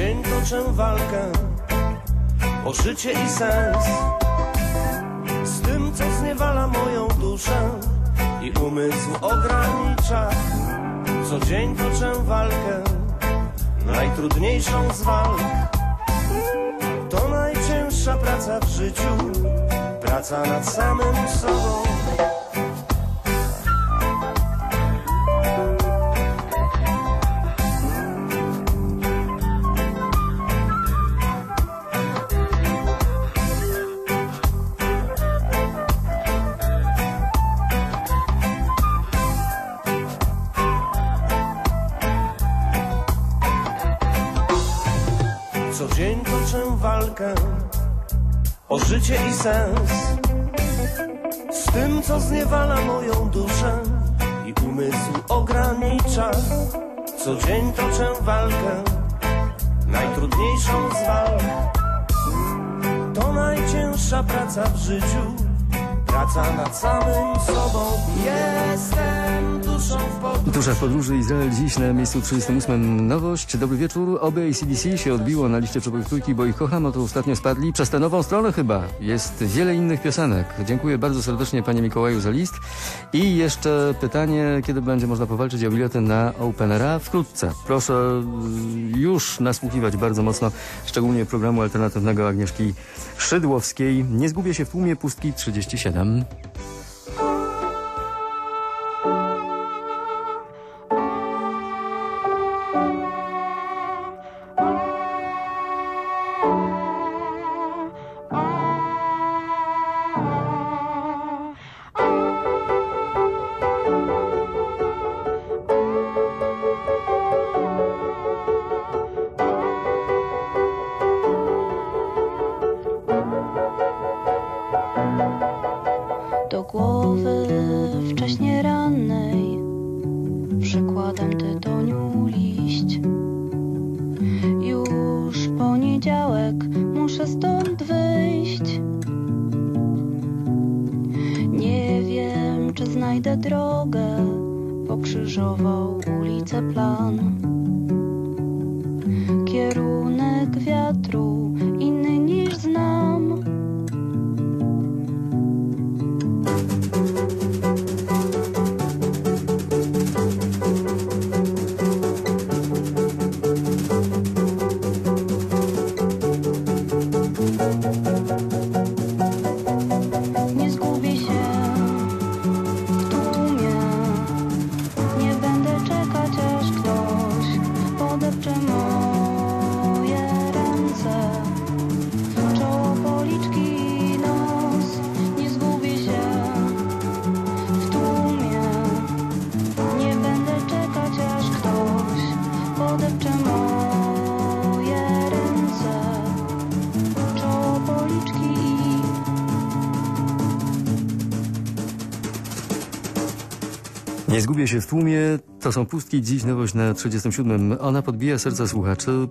dzień toczę walkę o życie i sens z tym, co zniewala moją duszę i umysł ogranicza. Co dzień toczę walkę, najtrudniejszą z walk. To najcięższa praca w życiu, praca nad samym sobą. Co dzień toczę walkę o życie i sens z tym, co zniewala moją duszę i umysł ogranicza. Co dzień toczę walkę, najtrudniejszą z walk. To najcięższa praca w życiu, praca nad samym sobą. Jestem duszą w podróży. Dusza w podróży Izrael dziś na miejscu 38. Nowość. Dobry wieczór. Oby ACDC się odbiło na liście trójki, bo ich kocham, o to ostatnio spadli. Przez tę nową stronę chyba. Jest wiele innych piosenek. Dziękuję bardzo serdecznie panie Mikołaju za list. I jeszcze pytanie, kiedy będzie można powalczyć o bilety na Openera? Wkrótce. Proszę już nasłuchiwać bardzo mocno, szczególnie programu alternatywnego Agnieszki Szydłowskiej. Nie zgubię się w tłumie pustki 37. 咱 przykładam tytoniu liść. Już poniedziałek muszę stąd wyjść. Nie wiem, czy znajdę drogę, pokrzyżował ulicę plan. Kierunek wiatru Nie zgubię się w tłumie. To są pustki. Dziś nowość na 37. Ona podbija serca słuchaczy.